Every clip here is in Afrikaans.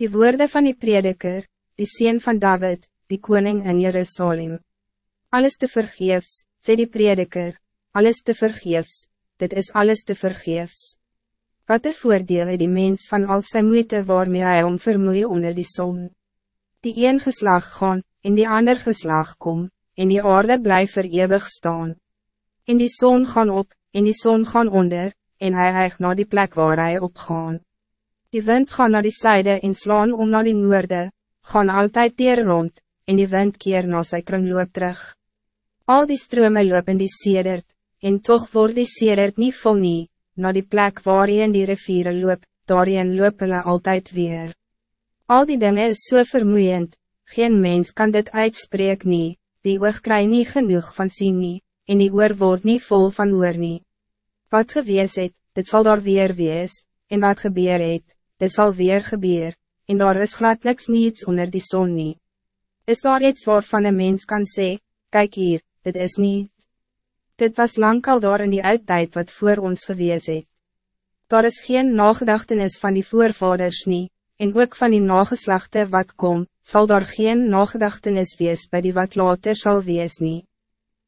Die woorden van die prediker, die sien van David, die koning in Jerusalem. Alles te vergeefs, sê die prediker, alles te vergeefs, dit is alles te vergeefs. Wat een voordeel het die mens van al zijn moeite waarmee hij om vermoeien onder die zon. Die een geslag gaan, en die ander geslag kom, en die aarde blijft voor eeuwig staan. En die zon gaan op, en die zon gaan onder, en hij hijgt naar die plek waar hij opgaan. Die wind gaan naar die zijde en slaan om naar die noorde, gaan altijd teer rond, en die wind keer na sy kringloop terug. Al die strome loop in die sedert, en toch wordt die sedert niet vol nie, na die plek waarin die riviere loop, daarin loop hulle altijd weer. Al die dingen is so vermoeiend, geen mens kan dit uitspreek nie, die oog kry nie genoeg van sien nie, en die oor word nie vol van oor nie. Wat gewees het, dit zal daar weer wees, en wat gebeur het, dit zal weer gebeur, en daar is glad niks niets onder die zon nie. Is daar iets waarvan een mens kan zeggen, kijk hier, dit is niet. Dit was lang al daar in die uittijd wat voor ons gewees het. Daar is geen nagedachtenis van die voorvaders nie, en ook van die nageslachte wat kom, zal daar geen nagedachtenis wees bij die wat later zal wees nie.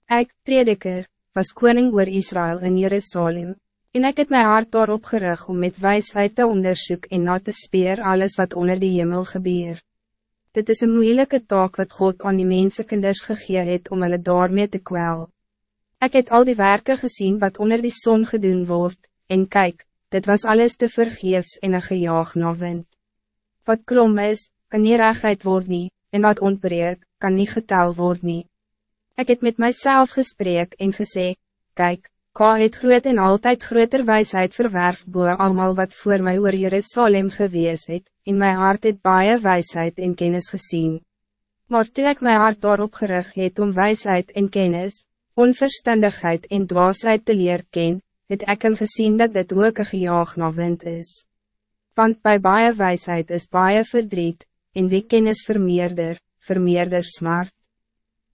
Ek, prediker, was koning oor Israël in Jerusalem, en ik het mijn hart daarop gerig om met wijsheid te onderzoek en na te speer alles wat onder die hemel gebeur. Dit is een moeilijke taak wat God aan die mensenkinders gegee het om hulle daarmee te kwel. Ik het al die werken gezien wat onder die zon gedoen wordt, en kijk, dit was alles te vergeefs en een gejaag na wind. Wat krom is, kan nie regheid word nie, en wat ontbreek, kan nie getel word nie. Ik het met mijzelf gesprek en gesê, kijk, Ka het groot en altijd groter wijsheid verwerf boe allemaal wat voor mij oor Jerusalem gewees het, en my hart het baie wijsheid en kennis gezien. Maar toe ek my hart daarop gerig het om wijsheid en kennis, onverstandigheid en dwaasheid te leer ken, het ek hem gezien dat dit ook een gejaag na wind is. Want bij baie wijsheid is baie verdriet, en wie kennis vermeerder, vermeerder smart.